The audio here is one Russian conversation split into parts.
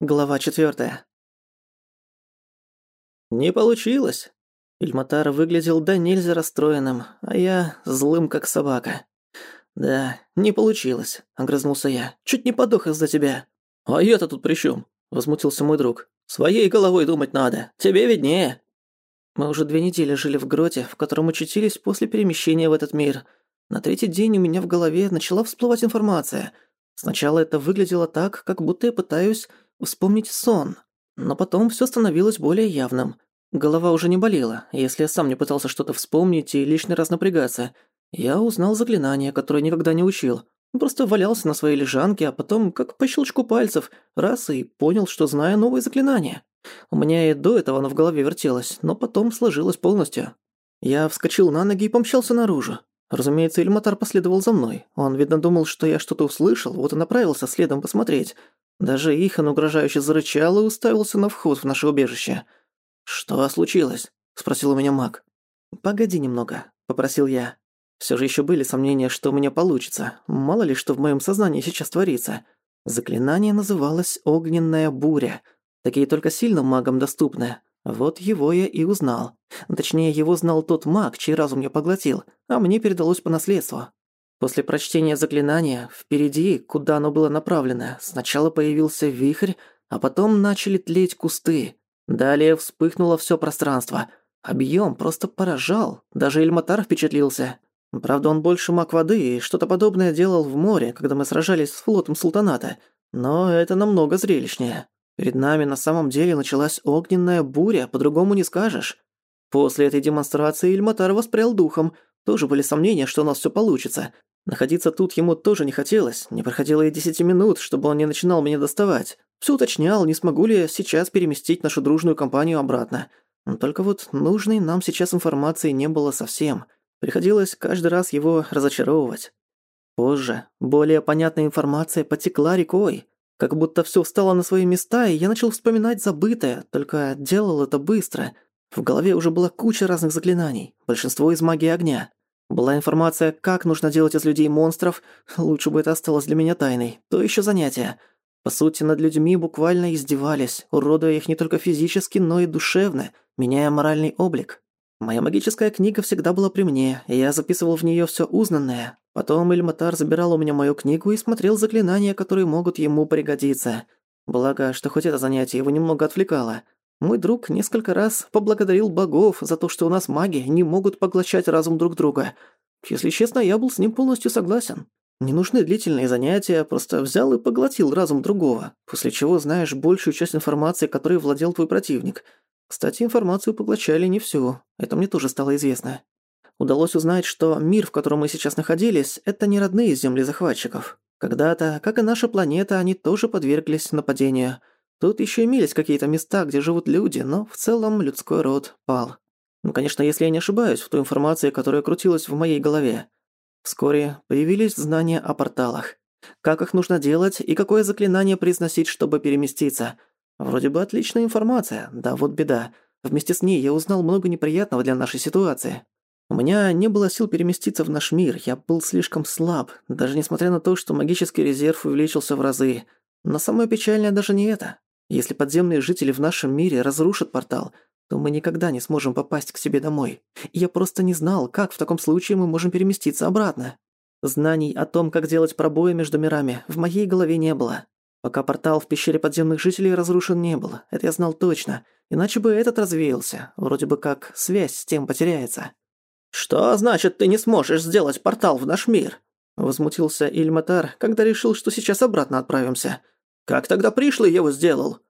Глава четвёртая. «Не получилось!» Ильматар выглядел да нельзя расстроенным, а я злым, как собака. «Да, не получилось», — огрызнулся я. «Чуть не подох из-за тебя». «А я-то тут при чём?» — возмутился мой друг. «Своей головой думать надо. Тебе виднее». Мы уже две недели жили в гроте, в котором очутились после перемещения в этот мир. На третий день у меня в голове начала всплывать информация. Сначала это выглядело так, как будто я пытаюсь вспомнить сон. Но потом всё становилось более явным. Голова уже не болела, если я сам не пытался что-то вспомнить и лишний раз напрягаться. Я узнал заклинание, которое никогда не учил. Просто валялся на своей лежанке, а потом, как по щелчку пальцев, раз и понял, что знаю новое заклинание. У меня и до этого оно в голове вертелось, но потом сложилось полностью. Я вскочил на ноги и помчался наружу. Разумеется, Ильматар последовал за мной. Он, видно, думал, что я что-то услышал, вот и направился следом посмотреть. Даже Ихан угрожающе зарычал и уставился на вход в наше убежище. «Что случилось?» – спросил у меня маг. «Погоди немного», – попросил я. Все же еще были сомнения, что у меня получится. Мало ли, что в моем сознании сейчас творится. Заклинание называлось «Огненная буря». Такие только сильным магам доступны. Вот его я и узнал. Точнее, его знал тот маг, чей разум я поглотил, а мне передалось по наследству. После прочтения заклинания, впереди, куда оно было направлено, сначала появился вихрь, а потом начали тлеть кусты. Далее вспыхнуло все пространство. Объем просто поражал, даже Эльматар впечатлился. Правда, он больше маг воды и что-то подобное делал в море, когда мы сражались с флотом Султаната. Но это намного зрелищнее. Перед нами на самом деле началась огненная буря, по-другому не скажешь. После этой демонстрации Ильматар воспрял духом, тоже были сомнения, что у нас всё получится. Находиться тут ему тоже не хотелось. Не проходило и десяти минут, чтобы он не начинал меня доставать. Всё уточнял, не смогу ли я сейчас переместить нашу дружную компанию обратно. Только вот нужной нам сейчас информации не было совсем. Приходилось каждый раз его разочаровывать. Позже более понятная информация потекла рекой. Как будто всё встало на свои места, и я начал вспоминать забытое, только делал это быстро. В голове уже была куча разных заклинаний, большинство из магии огня. Была информация, как нужно делать из людей монстров, лучше бы это осталось для меня тайной. То ещё занятие. По сути, над людьми буквально издевались, уродуя их не только физически, но и душевно, меняя моральный облик. Моя магическая книга всегда была при мне, и я записывал в неё всё узнанное. Потом Ильматар забирал у меня мою книгу и смотрел заклинания, которые могут ему пригодиться. Благо, что хоть это занятие его немного отвлекало – мой друг несколько раз поблагодарил богов за то, что у нас маги не могут поглощать разум друг друга. Если честно, я был с ним полностью согласен. Не нужны длительные занятия, просто взял и поглотил разум другого, после чего знаешь большую часть информации, которой владел твой противник. Кстати, информацию поглощали не всю, это мне тоже стало известно. Удалось узнать, что мир, в котором мы сейчас находились, это не родные земли захватчиков. Когда-то, как и наша планета, они тоже подверглись нападению – Тут еще имелись какие-то места, где живут люди, но в целом людской род пал. Ну, конечно, если я не ошибаюсь в той информации, которая крутилась в моей голове. Вскоре появились знания о порталах. Как их нужно делать и какое заклинание произносить, чтобы переместиться. Вроде бы отличная информация, да вот беда. Вместе с ней я узнал много неприятного для нашей ситуации. У меня не было сил переместиться в наш мир, я был слишком слаб, даже несмотря на то, что магический резерв увеличился в разы. Но самое печальное даже не это. Если подземные жители в нашем мире разрушат портал, то мы никогда не сможем попасть к себе домой. я просто не знал, как в таком случае мы можем переместиться обратно. Знаний о том, как делать пробои между мирами, в моей голове не было. Пока портал в пещере подземных жителей разрушен не был, это я знал точно. Иначе бы этот развеялся, вроде бы как связь с тем потеряется. «Что значит, ты не сможешь сделать портал в наш мир?» Возмутился Ильматар, когда решил, что сейчас обратно отправимся. Как тогда пришлый его сделал?»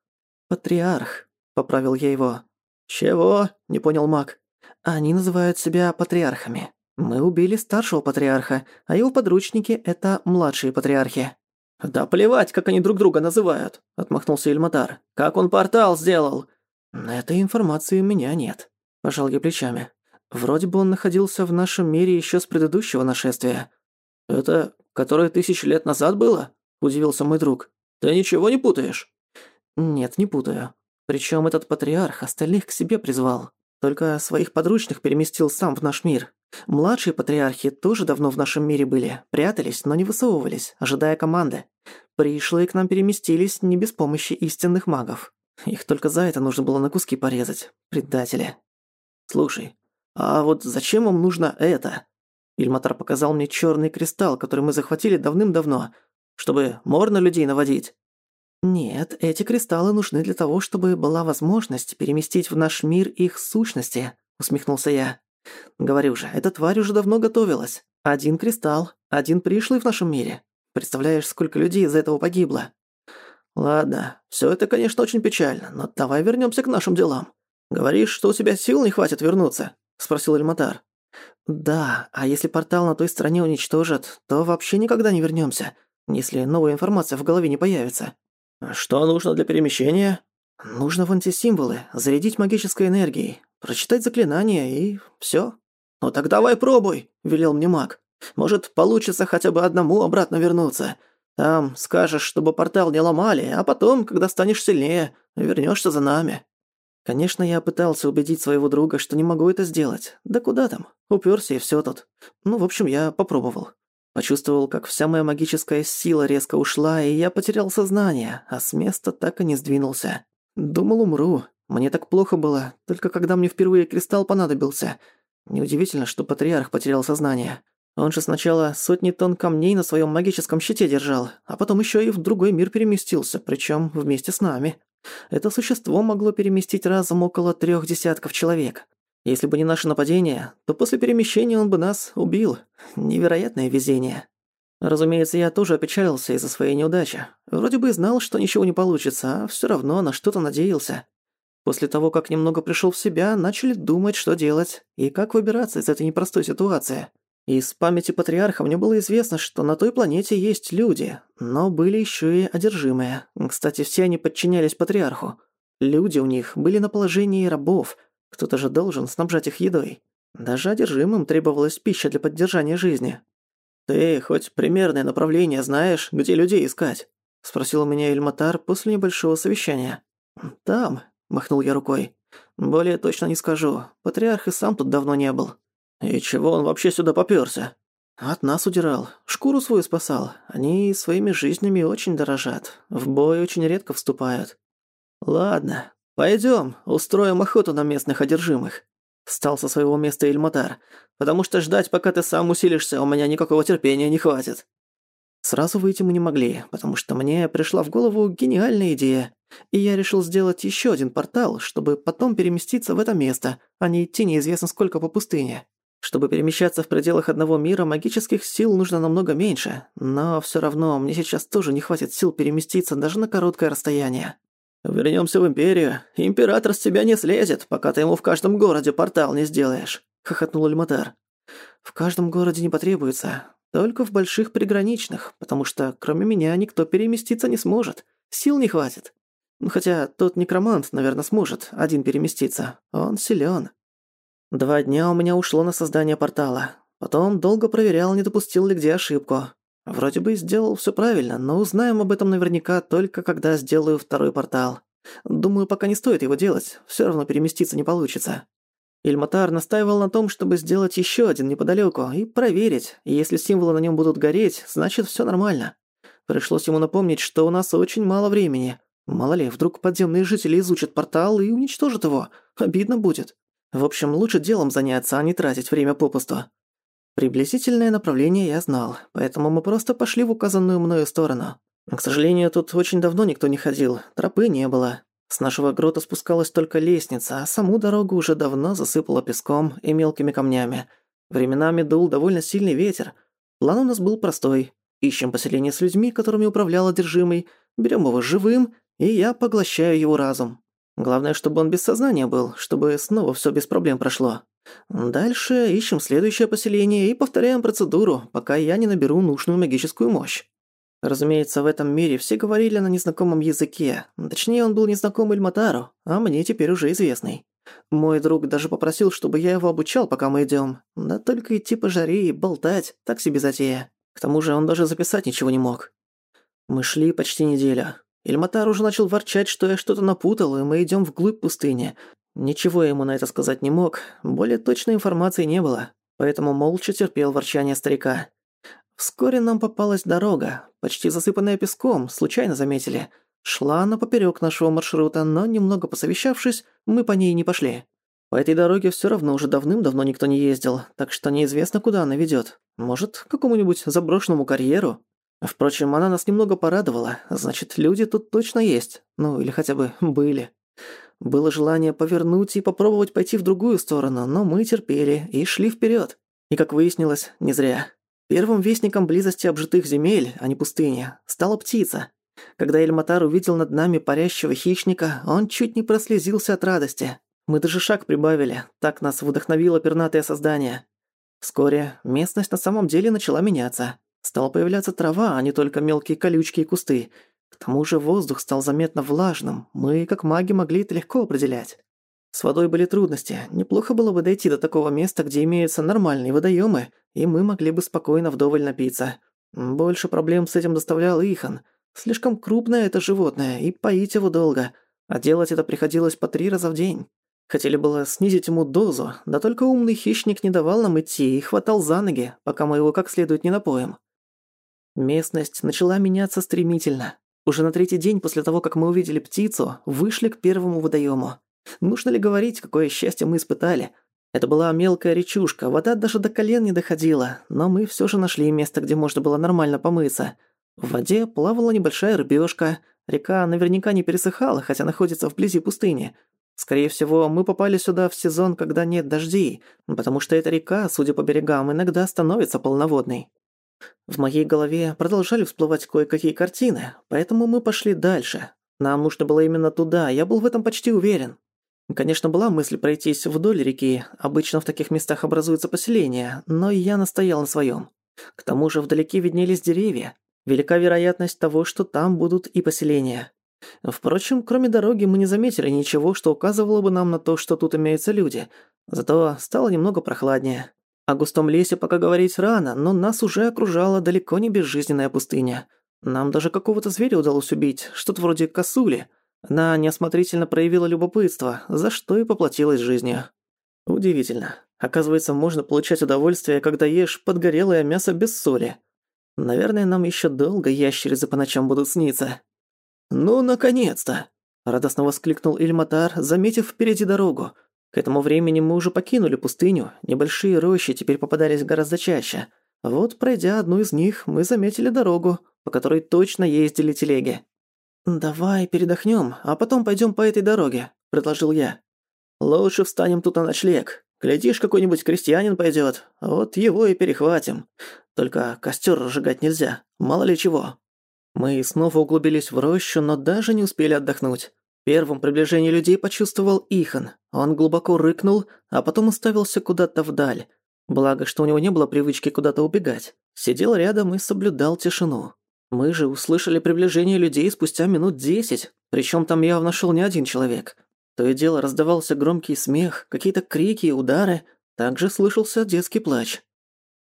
«Патриарх», — поправил я его. «Чего?» — не понял маг. «Они называют себя патриархами. Мы убили старшего патриарха, а его подручники — это младшие патриархи». «Да плевать, как они друг друга называют», — отмахнулся Ильматар. «Как он портал сделал?» «Этой информации у меня нет», — пожал я плечами. «Вроде бы он находился в нашем мире еще с предыдущего нашествия». «Это которое тысячи лет назад было?» — удивился мой друг. Ты ничего не путаешь?» «Нет, не путаю. Причем этот патриарх остальных к себе призвал. Только своих подручных переместил сам в наш мир. Младшие патриархи тоже давно в нашем мире были, прятались, но не высовывались, ожидая команды. пришлые к нам переместились не без помощи истинных магов. Их только за это нужно было на куски порезать. Предатели. Слушай, а вот зачем вам нужно это? Ильматар показал мне черный кристалл, который мы захватили давным-давно, чтобы мор людей наводить. Нет, эти кристаллы нужны для того, чтобы была возможность переместить в наш мир их сущности, усмехнулся я. Говорю же, эта тварь уже давно готовилась. Один кристалл, один пришлый в нашем мире. Представляешь, сколько людей из-за этого погибло? Ладно, все это, конечно, очень печально, но давай вернемся к нашим делам. Говоришь, что у тебя сил не хватит вернуться? спросил Эльматар. Да, а если портал на той стороне уничтожат, то вообще никогда не вернемся, если новая информация в голове не появится. Что нужно для перемещения? Нужно в антисимволы, зарядить магической энергией, прочитать заклинание и все. Ну так давай пробуй, велел мне маг. Может, получится хотя бы одному обратно вернуться. Там скажешь, чтобы портал не ломали, а потом, когда станешь сильнее, вернешься за нами. Конечно, я пытался убедить своего друга, что не могу это сделать. Да куда там? Упёрся и всё тут. Ну, в общем, я попробовал. Почувствовал, как вся моя магическая сила резко ушла, и я потерял сознание, а с места так и не сдвинулся. Думал, умру. Мне так плохо было, только когда мне впервые кристалл понадобился. Неудивительно, что патриарх потерял сознание. Он же сначала сотни тонн камней на своём магическом щите держал, а потом ещё и в другой мир переместился, причём вместе с нами. Это существо могло переместить разом около трех десятков человек. Если бы не наше нападение, то после перемещения он бы нас убил. Невероятное везение. Разумеется, я тоже опечалился из-за своей неудачи. Вроде бы знал, что ничего не получится, а всё равно на что-то надеялся. После того, как немного пришёл в себя, начали думать, что делать и как выбираться из этой непростой ситуации. Из памяти патриарха мне было известно, что на той планете есть люди, но были ещё и одержимые. Кстати, все они подчинялись патриарху. Люди у них были на положении рабов, кто-то же должен снабжать их едой. Даже одержимым требовалась пища для поддержания жизни. «Ты хоть примерное направление знаешь, где людей искать?» – спросил у меня Эльматар после небольшого совещания. «Там», – махнул я рукой. «Более точно не скажу. Патриарх и сам тут давно не был». «И чего он вообще сюда попёрся?» «От нас удирал. Шкуру свою спасал. Они своими жизнями очень дорожат. В бой очень редко вступают». «Ладно, пойдём, устроим охоту на местных одержимых». Встал со своего места Ильматар. «Потому что ждать, пока ты сам усилишься, у меня никакого терпения не хватит». Сразу выйти мы не могли, потому что мне пришла в голову гениальная идея. И я решил сделать ещё один портал, чтобы потом переместиться в это место, а не идти неизвестно сколько по пустыне. Чтобы перемещаться в пределах одного мира, магических сил нужно намного меньше, но всё равно мне сейчас тоже не хватит сил переместиться даже на короткое расстояние. Вернёмся в Империю. Император с тебя не слезет, пока ты ему в каждом городе портал не сделаешь», — хохотнул Эльматар. «В каждом городе не потребуется, только в больших приграничных, потому что кроме меня никто переместиться не сможет, сил не хватит. Хотя тот некромант, наверное, сможет один переместиться, он силён». Два дня у меня ушло на создание портала. Потом долго проверял, не допустил ли где ошибку. Вроде бы сделал всё правильно, но узнаем об этом наверняка только когда сделаю второй портал. Думаю, пока не стоит его делать, всё равно переместиться не получится. Ильматар настаивал на том, чтобы сделать ещё один неподалёку и проверить, если символы на нём будут гореть, значит всё нормально. Пришлось ему напомнить, что у нас очень мало времени. Мало ли, вдруг подземные жители изучат портал и уничтожат его. Обидно будет. В общем, лучше делом заняться, а не тратить время попусту. Приблизительное направление я знал, поэтому мы просто пошли в указанную мною сторону. К сожалению, тут очень давно никто не ходил, тропы не было. С нашего грота спускалась только лестница, а саму дорогу уже давно засыпало песком и мелкими камнями. Временами дул довольно сильный ветер. План у нас был простой. Ищем поселение с людьми, которыми управлял одержимый, берем его живым, и я поглощаю его разум. Главное, чтобы он без сознания был, чтобы снова всё без проблем прошло. Дальше ищем следующее поселение и повторяем процедуру, пока я не наберу нужную магическую мощь. Разумеется, в этом мире все говорили на незнакомом языке. Точнее, он был незнаком Эльматару, а мне теперь уже известный. Мой друг даже попросил, чтобы я его обучал, пока мы идём. Да только идти по жаре и болтать, так себе затея. К тому же он даже записать ничего не мог. Мы шли почти неделю. Ильматар уже начал ворчать, что я что-то напутал, и мы идём вглубь пустыни. Ничего я ему на это сказать не мог, более точной информации не было, поэтому молча терпел ворчание старика. Вскоре нам попалась дорога, почти засыпанная песком, случайно заметили. Шла она поперёк нашего маршрута, но немного посовещавшись, мы по ней не пошли. По этой дороге всё равно уже давным-давно никто не ездил, так что неизвестно, куда она ведёт. Может, к какому-нибудь заброшенному карьеру? Впрочем, она нас немного порадовала, значит, люди тут точно есть. Ну, или хотя бы были. Было желание повернуть и попробовать пойти в другую сторону, но мы терпели и шли вперёд. И, как выяснилось, не зря. Первым вестником близости обжитых земель, а не пустыни, стала птица. Когда Эльматар увидел над нами парящего хищника, он чуть не прослезился от радости. Мы даже шаг прибавили, так нас вдохновило пернатое создание. Вскоре местность на самом деле начала меняться. Стала появляться трава, а не только мелкие колючки и кусты. К тому же воздух стал заметно влажным, мы, как маги, могли это легко определять. С водой были трудности. Неплохо было бы дойти до такого места, где имеются нормальные водоемы, и мы могли бы спокойно вдоволь напиться. Больше проблем с этим доставлял Ихан. Слишком крупное это животное, и поить его долго. А делать это приходилось по три раза в день. Хотели было снизить ему дозу, да только умный хищник не давал нам идти и хватал за ноги, пока мы его как следует не напоим. Местность начала меняться стремительно. Уже на третий день после того, как мы увидели птицу, вышли к первому водоему. Нужно ли говорить, какое счастье мы испытали? Это была мелкая речушка, вода даже до колен не доходила, но мы все же нашли место, где можно было нормально помыться. В воде плавала небольшая рыбешка. Река наверняка не пересыхала, хотя находится вблизи пустыни. Скорее всего, мы попали сюда в сезон, когда нет дождей, потому что эта река, судя по берегам, иногда становится полноводной. В моей голове продолжали всплывать кое-какие картины, поэтому мы пошли дальше. Нам нужно было именно туда, я был в этом почти уверен. Конечно, была мысль пройтись вдоль реки, обычно в таких местах образуются поселения, но я настоял на своем. К тому же вдалеке виднелись деревья. Велика вероятность того, что там будут и поселения. Впрочем, кроме дороги мы не заметили ничего, что указывало бы нам на то, что тут имеются люди. Зато стало немного прохладнее. О густом лесе пока говорить рано, но нас уже окружала далеко не безжизненная пустыня. Нам даже какого-то зверя удалось убить, что-то вроде косули. Она неосмотрительно проявила любопытство, за что и поплатилась жизнью. Удивительно. Оказывается, можно получать удовольствие, когда ешь подгорелое мясо без соли. Наверное, нам еще долго ящерицы по ночам будут сниться. «Ну, наконец-то!» – радостно воскликнул Ильматар, заметив впереди дорогу. К этому времени мы уже покинули пустыню, небольшие рощи теперь попадались гораздо чаще. Вот, пройдя одну из них, мы заметили дорогу, по которой точно ездили телеги. «Давай передохнем, а потом пойдем по этой дороге», – предложил я. «Лучше встанем тут на ночлег. Глядишь, какой-нибудь крестьянин пойдет, вот его и перехватим. Только костер разжигать нельзя, мало ли чего». Мы снова углубились в рощу, но даже не успели отдохнуть. Первым приближение людей почувствовал Ихан. Он глубоко рыкнул, а потом уставился куда-то вдаль. Благо, что у него не было привычки куда-то убегать. Сидел рядом и соблюдал тишину. Мы же услышали приближение людей спустя минут десять, причем там явно шел не один человек. То и дело раздавался громкий смех, какие-то крики и удары, также слышался детский плач.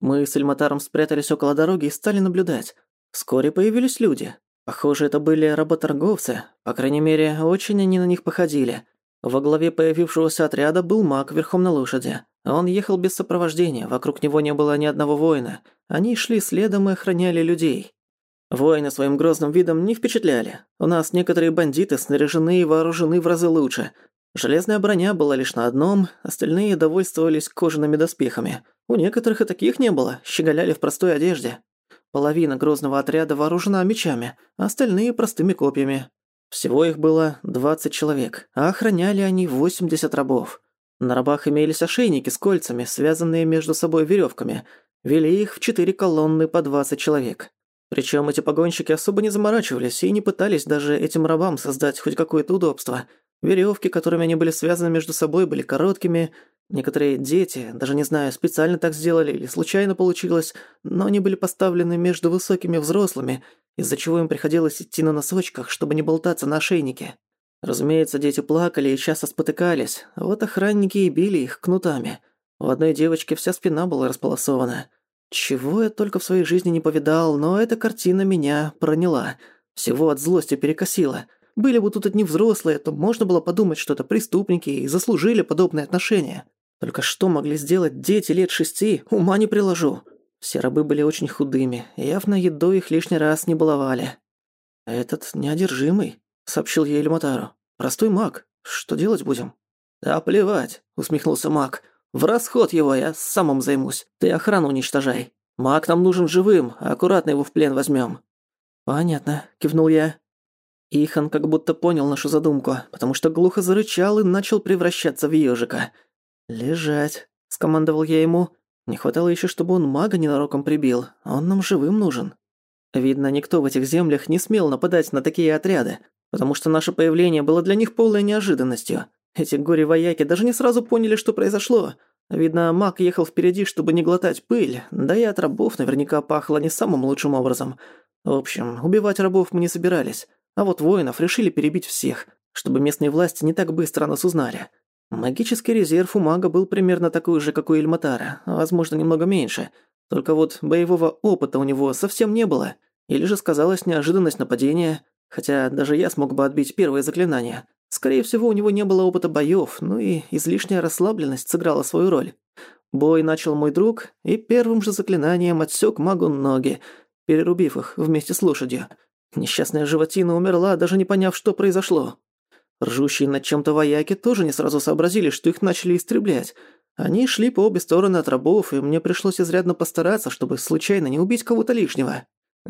Мы с Эльматаром спрятались около дороги и стали наблюдать. Вскоре появились люди. Похоже, это были работорговцы, по крайней мере, очень они на них походили. Во главе появившегося отряда был маг верхом на лошади. Он ехал без сопровождения, вокруг него не было ни одного воина. Они шли следом и охраняли людей. Воины своим грозным видом не впечатляли. У нас некоторые бандиты снаряжены и вооружены в разы лучше. Железная броня была лишь на одном, остальные довольствовались кожаными доспехами. У некоторых и таких не было, щеголяли в простой одежде. Половина грозного отряда вооружена мечами, а остальные простыми копьями. Всего их было 20 человек, а охраняли они 80 рабов. На рабах имелись ошейники с кольцами, связанные между собой веревками. Вели их в четыре колонны по 20 человек. Причем эти погонщики особо не заморачивались и не пытались даже этим рабам создать хоть какое-то удобство. Веревки, которыми они были связаны между собой, были короткими, Некоторые дети, даже не знаю, специально так сделали или случайно получилось, но они были поставлены между высокими взрослыми, из-за чего им приходилось идти на носочках, чтобы не болтаться на ошейнике. Разумеется, дети плакали и часто спотыкались, а вот охранники и били их кнутами. У одной девочки вся спина была располосована. Чего я только в своей жизни не повидал, но эта картина меня проняла. Всего от злости перекосила. Были бы тут одни взрослые, то можно было подумать, что это преступники и заслужили подобное отношение. Только что могли сделать дети лет шести, ума не приложу. Все рабы были очень худыми, явно едой их лишний раз не баловали. «Этот неодержимый», — сообщил я Эльматару. «Простой маг. Что делать будем?» «Да плевать», — усмехнулся маг. «В расход его я самым займусь. Ты охрану уничтожай. Маг нам нужен живым, аккуратно его в плен возьмем. «Понятно», — кивнул я. Ихан как будто понял нашу задумку, потому что глухо зарычал и начал превращаться в ежика. «Лежать», — скомандовал я ему. Не хватало еще, чтобы он мага ненароком прибил, он нам живым нужен. Видно, никто в этих землях не смел нападать на такие отряды, потому что наше появление было для них полной неожиданностью. Эти горе-вояки даже не сразу поняли, что произошло. Видно, маг ехал впереди, чтобы не глотать пыль, да и от рабов наверняка пахло не самым лучшим образом. В общем, убивать рабов мы не собирались, а вот воинов решили перебить всех, чтобы местные власти не так быстро нас узнали. Магический резерв у мага был примерно такой же, как у Эльматара, возможно, немного меньше. Только вот боевого опыта у него совсем не было. Или же сказалась неожиданность нападения, хотя даже я смог бы отбить первое заклинание. Скорее всего, у него не было опыта боёв, ну и излишняя расслабленность сыграла свою роль. Бой начал мой друг, и первым же заклинанием отсек магу ноги, перерубив их вместе с лошадью. Несчастная животина умерла, даже не поняв, что произошло. Ржущие над чем-то вояки тоже не сразу сообразили, что их начали истреблять. Они шли по обе стороны от рабов, и мне пришлось изрядно постараться, чтобы случайно не убить кого-то лишнего.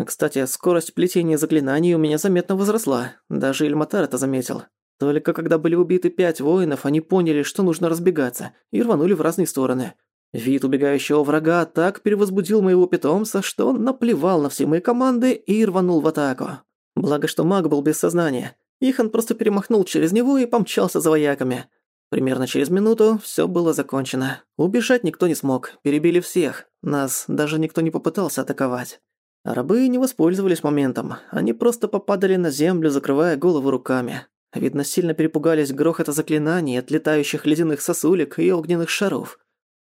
Кстати, скорость плетения заклинаний у меня заметно возросла. Даже Ильматар это заметил. Только когда были убиты пять воинов, они поняли, что нужно разбегаться, и рванули в разные стороны. Вид убегающего врага так перевозбудил моего питомца, что он наплевал на все мои команды и рванул в атаку. Благо, что маг был без сознания. Ихан просто перемахнул через него и помчался за вояками. Примерно через минуту все было закончено. Убежать никто не смог, перебили всех. Нас даже никто не попытался атаковать. Рабы не воспользовались моментом. Они просто попадали на землю, закрывая голову руками. Видно, сильно перепугались грохота заклинаний, отлетающих ледяных сосулек и огненных шаров.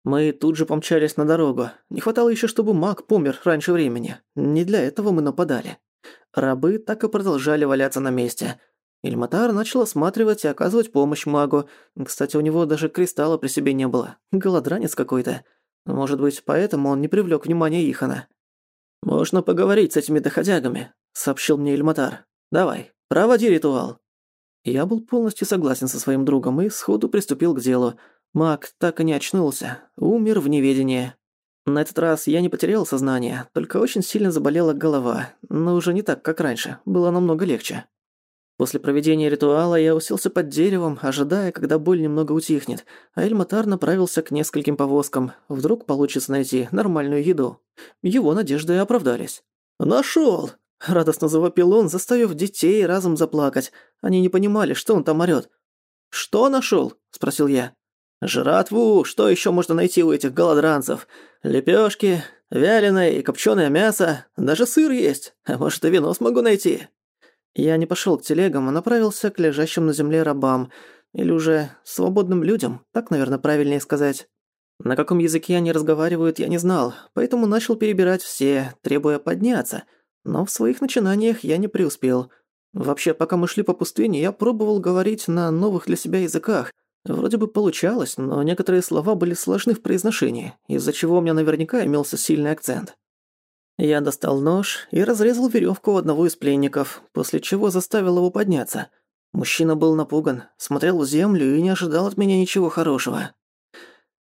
Мы тут же помчались на дорогу. Не хватало еще, чтобы маг помер раньше времени. Не для этого мы нападали. Рабы так и продолжали валяться на месте. Ильматар начал осматривать и оказывать помощь магу. Кстати, у него даже кристалла при себе не было. Голодранец какой-то. Может быть, поэтому он не привлёк внимания Ихана. «Можно поговорить с этими доходягами», — сообщил мне Ильматар. «Давай, проводи ритуал». Я был полностью согласен со своим другом и сходу приступил к делу. Маг так и не очнулся, умер в неведении. На этот раз я не потерял сознание, только очень сильно заболела голова, но уже не так, как раньше, было намного легче. После проведения ритуала я уселся под деревом, ожидая, когда боль немного утихнет, а Эльматар направился к нескольким повозкам. Вдруг получится найти нормальную еду. Его надежды оправдались. «Нашёл!» – радостно завопил он, заставив детей разом заплакать. Они не понимали, что он там орёт. «Что нашёл?» – спросил я. Жратву, что еще можно найти у этих голодранцев? Лепешки, вяленое и копченое мясо, даже сыр есть, а может и вино смогу найти. Я не пошел к телегам, а направился к лежащим на земле рабам, или уже свободным людям, так, наверное, правильнее сказать. На каком языке они разговаривают, я не знал, поэтому начал перебирать все, требуя подняться, но в своих начинаниях я не преуспел. Вообще, пока мы шли по пустыне, я пробовал говорить на новых для себя языках, Вроде бы получалось, но некоторые слова были сложны в произношении, из-за чего у меня наверняка имелся сильный акцент. Я достал нож и разрезал веревку у одного из пленников, после чего заставил его подняться. Мужчина был напуган, смотрел в землю и не ожидал от меня ничего хорошего.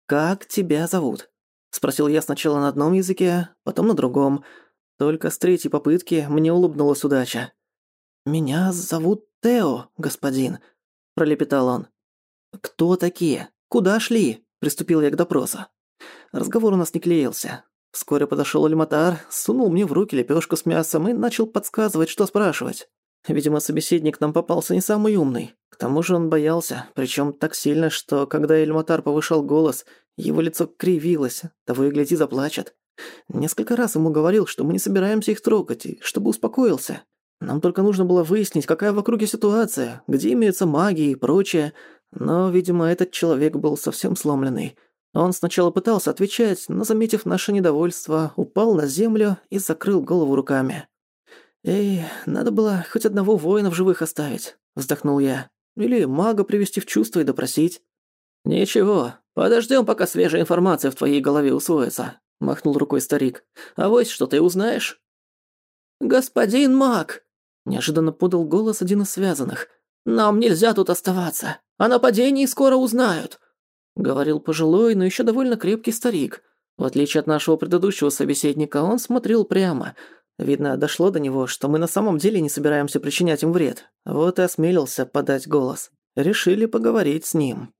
«Как тебя зовут?» – спросил я сначала на одном языке, потом на другом. Только с третьей попытки мне улыбнулась удача. «Меня зовут Тео, господин», – пролепетал он. «Кто такие? Куда шли?» – приступил я к допросу. Разговор у нас не клеился. Вскоре подошёл Альматар, сунул мне в руки лепёшку с мясом и начал подсказывать, что спрашивать. Видимо, собеседник нам попался не самый умный. К тому же он боялся, причём так сильно, что когда Эльматар повышал голос, его лицо кривилось, того и гляди заплачет. Несколько раз ему говорил, что мы не собираемся их трогать, и чтобы успокоился. Нам только нужно было выяснить, какая в округе ситуация, где имеются маги и прочее, но, видимо, этот человек был совсем сломленный. Он сначала пытался отвечать, но, заметив наше недовольство, упал на землю и закрыл голову руками. «Эй, надо было хоть одного воина в живых оставить», — вздохнул я. «Или мага привести в чувство и допросить». «Ничего, подождем, пока свежая информация в твоей голове усвоится. — махнул рукой старик. «Авось что ты узнаешь». «Господин Мак!» — неожиданно подал голос один из связанных. «Нам нельзя тут оставаться. О нападении скоро узнают», — говорил пожилой, но еще довольно крепкий старик. В отличие от нашего предыдущего собеседника, он смотрел прямо. Видно, дошло до него, что мы на самом деле не собираемся причинять им вред. Вот и осмелился подать голос. Решили поговорить с ним.